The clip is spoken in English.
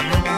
my